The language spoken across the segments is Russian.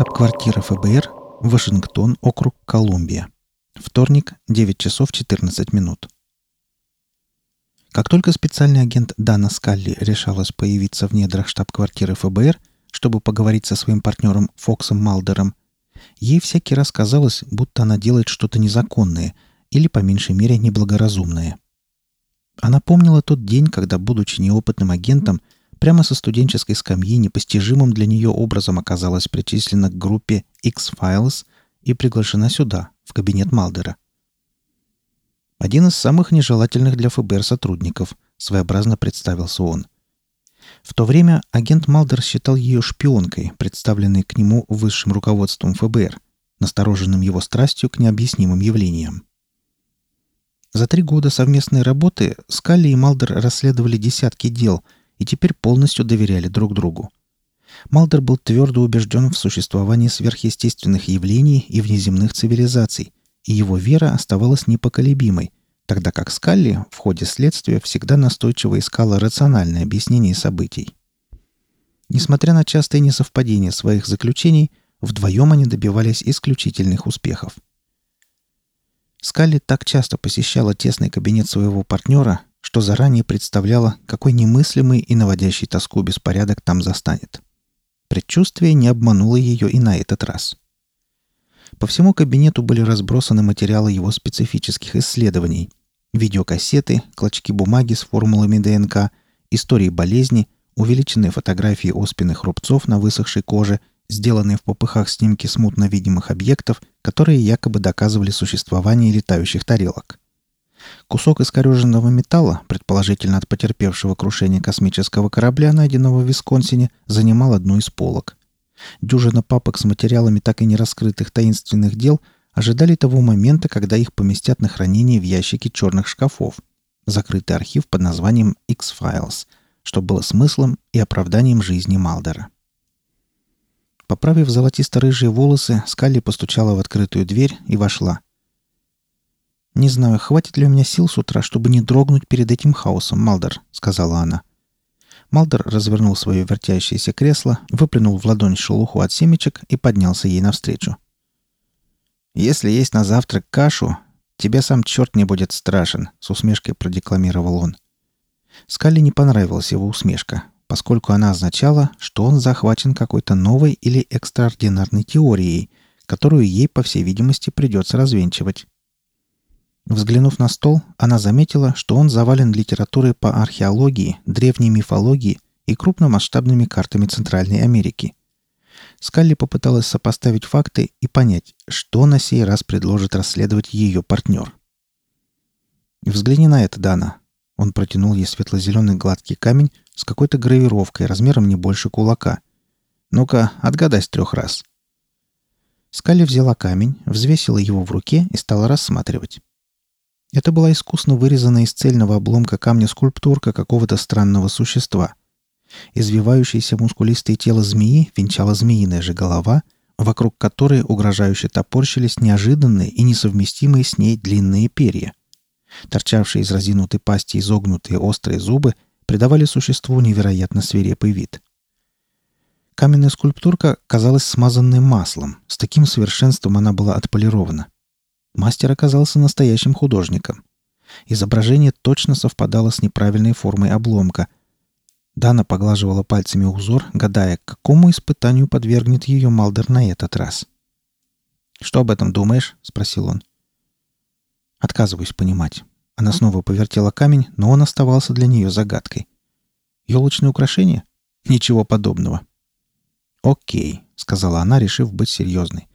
Штаб-квартира ФБР, Вашингтон, округ Колумбия. Вторник, 9 часов 14 минут. Как только специальный агент Дана Скалли решалась появиться в недрах штаб-квартиры ФБР, чтобы поговорить со своим партнером Фоксом Малдером, ей всякий раз казалось, будто она делает что-то незаконное или, по меньшей мере, неблагоразумное. Она помнила тот день, когда, будучи неопытным агентом, прямо со студенческой скамьи непостижимым для нее образом оказалась причислена к группе X-Files и приглашена сюда, в кабинет Малдера. Один из самых нежелательных для ФБР сотрудников, своеобразно представился он. В то время агент Малдер считал ее шпионкой, представленной к нему высшим руководством ФБР, настороженным его страстью к необъяснимым явлениям. За три года совместной работы Скалли и Малдер расследовали десятки дел – и теперь полностью доверяли друг другу. Малдер был твердо убежден в существовании сверхъестественных явлений и внеземных цивилизаций, и его вера оставалась непоколебимой, тогда как Скалли в ходе следствия всегда настойчиво искала рациональное объяснение событий. Несмотря на частые несовпадения своих заключений, вдвоем они добивались исключительных успехов. Скалли так часто посещала тесный кабинет своего партнера, что заранее представляла, какой немыслимый и наводящий тоску беспорядок там застанет. Предчувствие не обмануло ее и на этот раз. По всему кабинету были разбросаны материалы его специфических исследований. Видеокассеты, клочки бумаги с формулами ДНК, истории болезни, увеличенные фотографии оспенных рубцов на высохшей коже, сделанные в попыхах снимки смутно видимых объектов, которые якобы доказывали существование летающих тарелок. Кусок искореженного металла, предположительно от потерпевшего крушение космического корабля, найденного в Висконсине, занимал одну из полок. Дюжина папок с материалами так и не раскрытых таинственных дел ожидали того момента, когда их поместят на хранение в ящике черных шкафов. Закрытый архив под названием X-Files, что было смыслом и оправданием жизни Малдера. Поправив золотисто-рыжие волосы, Скалли постучала в открытую дверь и вошла – «Не знаю, хватит ли у меня сил с утра, чтобы не дрогнуть перед этим хаосом, Малдер», — сказала она. Малдер развернул свое вертящееся кресло, выплюнул в ладонь шелуху от семечек и поднялся ей навстречу. «Если есть на завтрак кашу, тебе сам черт не будет страшен», — с усмешкой продекламировал он. Скалли не понравилась его усмешка, поскольку она означала, что он захвачен какой-то новой или экстраординарной теорией, которую ей, по всей видимости, придется развенчивать. Взглянув на стол, она заметила, что он завален литературой по археологии, древней мифологии и крупномасштабными картами Центральной Америки. Скалли попыталась сопоставить факты и понять, что на сей раз предложит расследовать ее партнер. «Взгляни на это, Дана». Он протянул ей светло-зеленый гладкий камень с какой-то гравировкой размером не больше кулака. «Ну-ка, отгадай с трех раз». Скалли взяла камень, взвесила его в руке и стала рассматривать. Это была искусно вырезанная из цельного обломка камня скульптурка какого-то странного существа. Извивающееся мускулистое тело змеи венчала змеиная же голова, вокруг которой угрожающе топорщились неожиданные и несовместимые с ней длинные перья. Торчавшие из разинутой пасти изогнутые острые зубы придавали существу невероятно свирепый вид. Каменная скульптурка казалась смазанной маслом, с таким совершенством она была отполирована – Мастер оказался настоящим художником. Изображение точно совпадало с неправильной формой обломка. Дана поглаживала пальцами узор, гадая, к какому испытанию подвергнет ее Малдер на этот раз. «Что об этом думаешь?» — спросил он. «Отказываюсь понимать». Она снова повертела камень, но он оставался для нее загадкой. «Елочное украшение? Ничего подобного». «Окей», — сказала она, решив быть серьезной.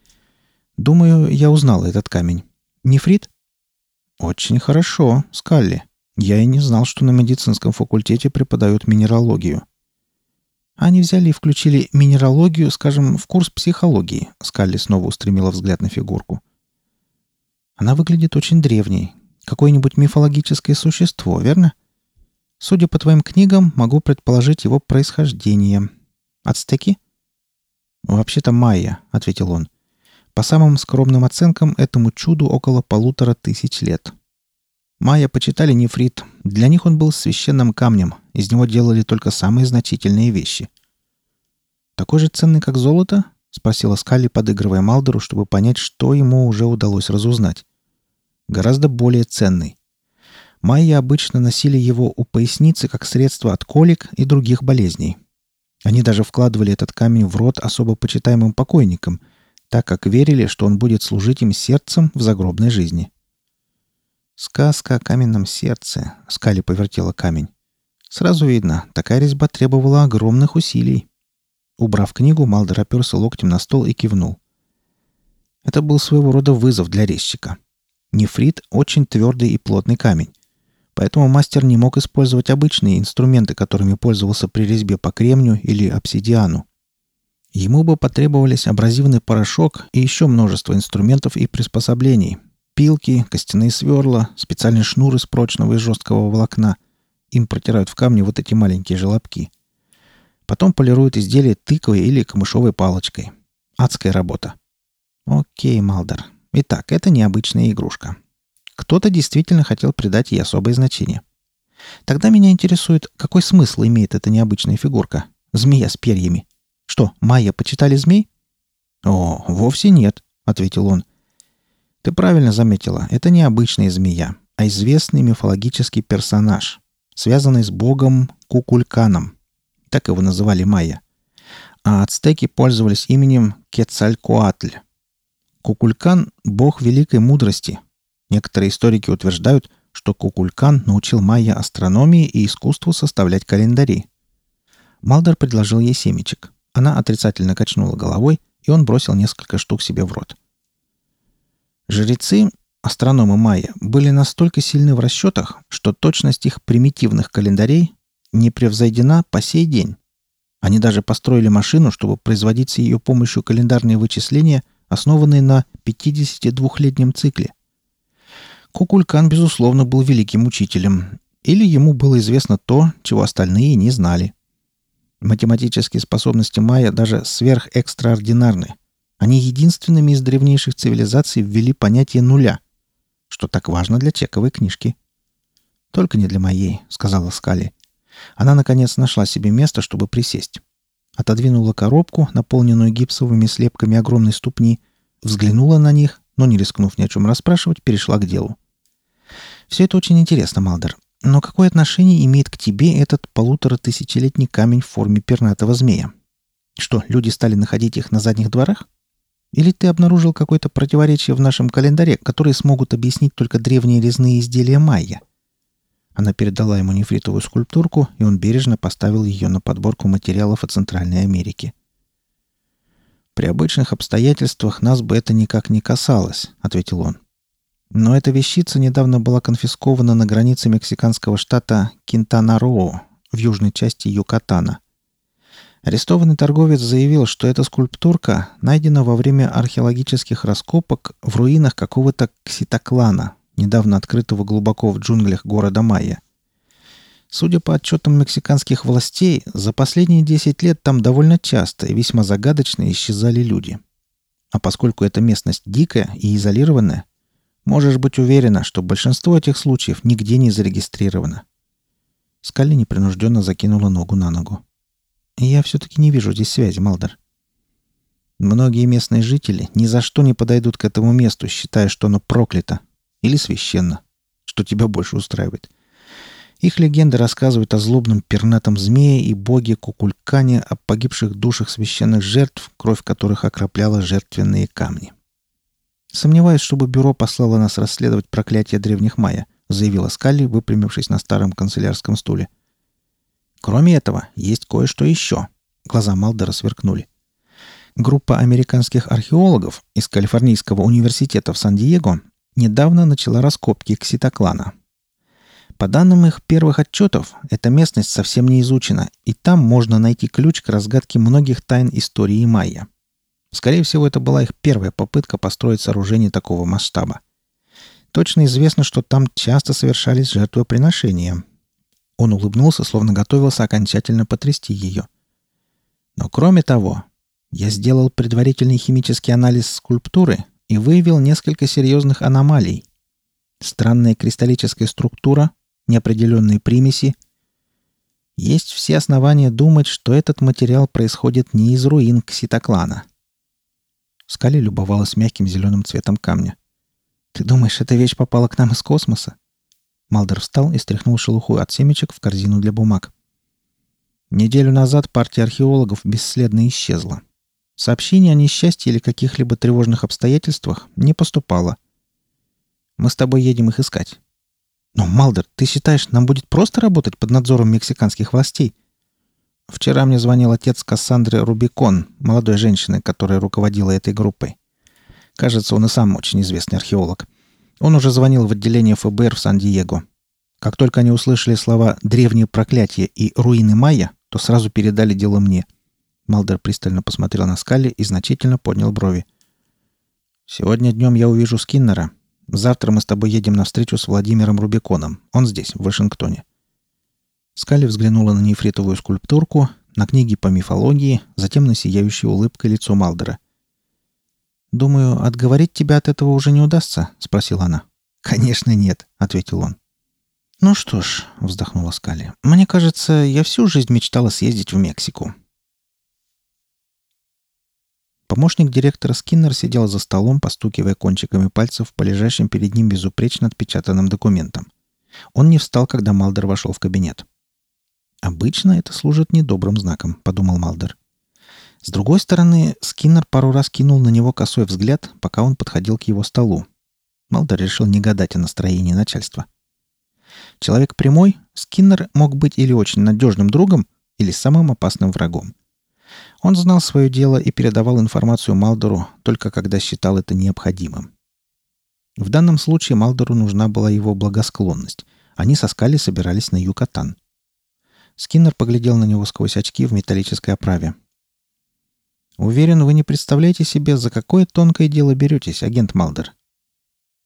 Думаю, я узнал этот камень. Нефрит? Очень хорошо, Скалли. Я и не знал, что на медицинском факультете преподают минералогию. Они взяли и включили минералогию, скажем, в курс психологии. Скалли снова устремила взгляд на фигурку. Она выглядит очень древней. Какое-нибудь мифологическое существо, верно? Судя по твоим книгам, могу предположить его происхождение. Ацтеки? Вообще-то майя, ответил он. По самым скромным оценкам, этому чуду около полутора тысяч лет. Майя почитали нефрит. Для них он был священным камнем. Из него делали только самые значительные вещи. «Такой же ценный, как золото?» — спросила Скалли, подыгрывая Малдеру, чтобы понять, что ему уже удалось разузнать. Гораздо более ценный. Майи обычно носили его у поясницы как средство от колик и других болезней. Они даже вкладывали этот камень в рот особо почитаемым покойникам, так как верили, что он будет служить им сердцем в загробной жизни. «Сказка о каменном сердце», — Скали повертела камень. «Сразу видно, такая резьба требовала огромных усилий». Убрав книгу, Малдер оперся локтем на стол и кивнул. Это был своего рода вызов для резчика. Нефрит — очень твердый и плотный камень. Поэтому мастер не мог использовать обычные инструменты, которыми пользовался при резьбе по кремню или обсидиану. Ему бы потребовались абразивный порошок и еще множество инструментов и приспособлений. Пилки, костяные сверла, специальный шнур из прочного и жесткого волокна. Им протирают в камне вот эти маленькие желобки. Потом полируют изделие тыквой или камышовой палочкой. Адская работа. Окей, Малдер. Итак, это необычная игрушка. Кто-то действительно хотел придать ей особое значение. Тогда меня интересует, какой смысл имеет эта необычная фигурка? Змея с перьями. Что, майя почитали змей? О, вовсе нет, ответил он. Ты правильно заметила, это не обычная змея, а известный мифологический персонаж, связанный с богом Кукульканом. Так его называли майя. А ацтеки пользовались именем Кецалькоатль. Кукулькан – бог великой мудрости, Некоторые историки утверждают, что Кукулькан научил майя астрономии и искусству составлять календари. Малдер предложил ей семечек. Она отрицательно качнула головой, и он бросил несколько штук себе в рот. Жрецы, астрономы майя, были настолько сильны в расчетах, что точность их примитивных календарей не превзойдена по сей день. Они даже построили машину, чтобы производить с ее помощью календарные вычисления, основанные на 52-летнем цикле. Кукулькан, безусловно, был великим учителем, или ему было известно то, чего остальные не знали. Математические способности майя даже сверхэкстраординарны. Они единственными из древнейших цивилизаций ввели понятие нуля, что так важно для чековой книжки. «Только не для моей», — сказала Скали. Она, наконец, нашла себе место, чтобы присесть. Отодвинула коробку, наполненную гипсовыми слепками огромной ступни, взглянула на них, но, не рискнув ни о чем расспрашивать, перешла к делу. Все это очень интересно, Малдер. Но какое отношение имеет к тебе этот полутора тысячелетний камень в форме пернатого змея? Что, люди стали находить их на задних дворах? Или ты обнаружил какое-то противоречие в нашем календаре, которые смогут объяснить только древние резные изделия майя?» Она передала ему нефритовую скульптурку, и он бережно поставил ее на подборку материалов о Центральной Америке. «При обычных обстоятельствах нас бы это никак не касалось», — ответил он. Но эта вещица недавно была конфискована на границе мексиканского штата Кинтана-Роо в южной части Юкатана. Арестованный торговец заявил, что эта скульптурка найдена во время археологических раскопок в руинах какого-то кситоклана, недавно открытого глубоко в джунглях города Майя. Судя по отчетам мексиканских властей, за последние 10 лет там довольно часто и весьма загадочно исчезали люди. А поскольку эта местность дикая и изолированная, Можешь быть уверена, что большинство этих случаев нигде не зарегистрировано. Скалли непринужденно закинула ногу на ногу. «Я все-таки не вижу здесь связи, Малдер». Многие местные жители ни за что не подойдут к этому месту, считая, что оно проклято или священно, что тебя больше устраивает. Их легенды рассказывают о злобном пернатом змее и боге Кукулькане, о погибших душах священных жертв, кровь которых окропляла жертвенные камни. «Сомневаюсь, чтобы бюро послало нас расследовать проклятие древних майя», заявила Скалли, выпрямившись на старом канцелярском стуле. «Кроме этого, есть кое-что еще». Глаза Малдера сверкнули. Группа американских археологов из Калифорнийского университета в Сан-Диего недавно начала раскопки кситоклана. По данным их первых отчетов, эта местность совсем не изучена, и там можно найти ключ к разгадке многих тайн истории майя. Скорее всего, это была их первая попытка построить сооружение такого масштаба. Точно известно, что там часто совершались жертвоприношения. Он улыбнулся, словно готовился окончательно потрясти ее. Но кроме того, я сделал предварительный химический анализ скульптуры и выявил несколько серьезных аномалий. Странная кристаллическая структура, неопределенные примеси. Есть все основания думать, что этот материал происходит не из руин кситоклана – Скали любовалась мягким зеленым цветом камня. «Ты думаешь, эта вещь попала к нам из космоса?» Малдер встал и стряхнул шелуху от семечек в корзину для бумаг. Неделю назад партия археологов бесследно исчезла. Сообщений о несчастье или каких-либо тревожных обстоятельствах не поступало. Мы с тобой едем их искать. Но, Малдер, ты считаешь, нам будет просто работать под надзором мексиканских властей? Вчера мне звонил отец Кассандры Рубикон, молодой женщины, которая руководила этой группой. Кажется, он и сам очень известный археолог. Он уже звонил в отделение ФБР в Сан-Диего. Как только они услышали слова «древнее проклятие» и «руины майя», то сразу передали дело мне. Малдер пристально посмотрел на Скалли и значительно поднял брови. «Сегодня днем я увижу Скиннера. Завтра мы с тобой едем на встречу с Владимиром Рубиконом. Он здесь, в Вашингтоне». Скалли взглянула на нефритовую скульптурку, на книги по мифологии, затем на сияющее улыбкой лицо Малдера. «Думаю, отговорить тебя от этого уже не удастся?» — спросила она. «Конечно нет», — ответил он. «Ну что ж», — вздохнула Скали, — «мне кажется, я всю жизнь мечтала съездить в Мексику». Помощник директора Скиннер сидел за столом, постукивая кончиками пальцев по лежащим перед ним безупречно отпечатанным документам. Он не встал, когда Малдер вошел в кабинет. «Обычно это служит недобрым знаком», — подумал Малдер. С другой стороны, Скиннер пару раз кинул на него косой взгляд, пока он подходил к его столу. Малдер решил не гадать о настроении начальства. Человек прямой, Скиннер мог быть или очень надежным другом, или самым опасным врагом. Он знал свое дело и передавал информацию Малдору только когда считал это необходимым. В данном случае Малдору нужна была его благосклонность. Они со Скали собирались на Юкатан. Скиннер поглядел на него сквозь очки в металлической оправе. Уверен, вы не представляете себе, за какое тонкое дело беретесь, агент Малдер.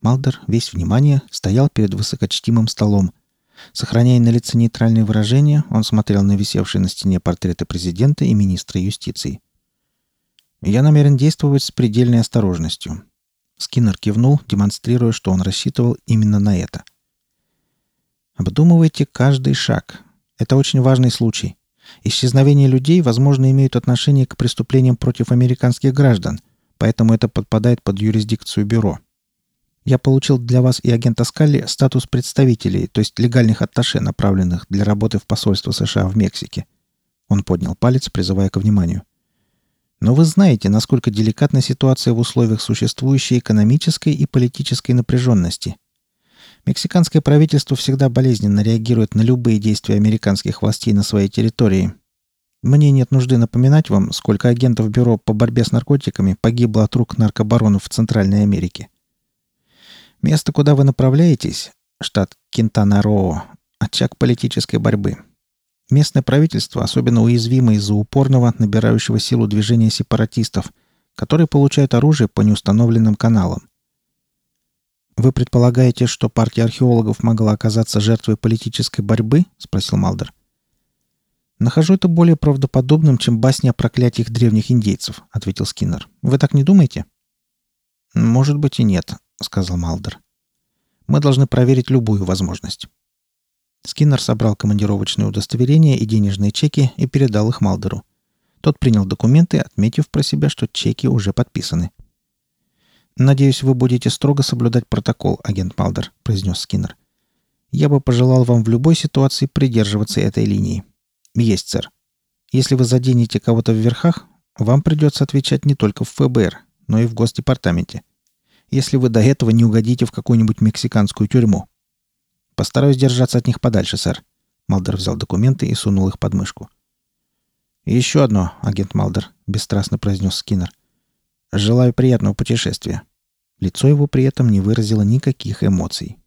Малдер, весь внимание, стоял перед высокочтимым столом. Сохраняя на лице нейтральное выражение, он смотрел на висевшие на стене портреты президента и министра юстиции. «Я намерен действовать с предельной осторожностью». Скиннер кивнул, демонстрируя, что он рассчитывал именно на это. «Обдумывайте каждый шаг. Это очень важный случай. Исчезновение людей, возможно, имеют отношение к преступлениям против американских граждан, поэтому это подпадает под юрисдикцию бюро. Я получил для вас и агента Скалли статус представителей, то есть легальных атташе, направленных для работы в посольство США в Мексике. Он поднял палец, призывая к вниманию. Но вы знаете, насколько деликатна ситуация в условиях существующей экономической и политической напряженности – Мексиканское правительство всегда болезненно реагирует на любые действия американских властей на своей территории. Мне нет нужды напоминать вам, сколько агентов Бюро по борьбе с наркотиками погибло от рук наркобаронов в Центральной Америке. Место, куда вы направляетесь, штат Кентана-Роо, очаг политической борьбы. Местное правительство особенно уязвимо из-за упорного, набирающего силу движения сепаратистов, которые получают оружие по неустановленным каналам. «Вы предполагаете, что партия археологов могла оказаться жертвой политической борьбы?» — спросил Малдер. «Нахожу это более правдоподобным, чем басня о проклятиях древних индейцев», — ответил Скиннер. «Вы так не думаете?» «Может быть и нет», — сказал Малдер. «Мы должны проверить любую возможность». Скиннер собрал командировочные удостоверения и денежные чеки и передал их Малдеру. Тот принял документы, отметив про себя, что чеки уже подписаны. «Надеюсь, вы будете строго соблюдать протокол, агент Малдер», — произнес Скиннер. «Я бы пожелал вам в любой ситуации придерживаться этой линии». «Есть, сэр. Если вы заденете кого-то в верхах, вам придется отвечать не только в ФБР, но и в Госдепартаменте. Если вы до этого не угодите в какую-нибудь мексиканскую тюрьму. Постараюсь держаться от них подальше, сэр». Малдер взял документы и сунул их под мышку. еще одно, агент Малдер», — бесстрастно произнес Скиннер. «Желаю приятного путешествия». Лицо его при этом не выразило никаких эмоций.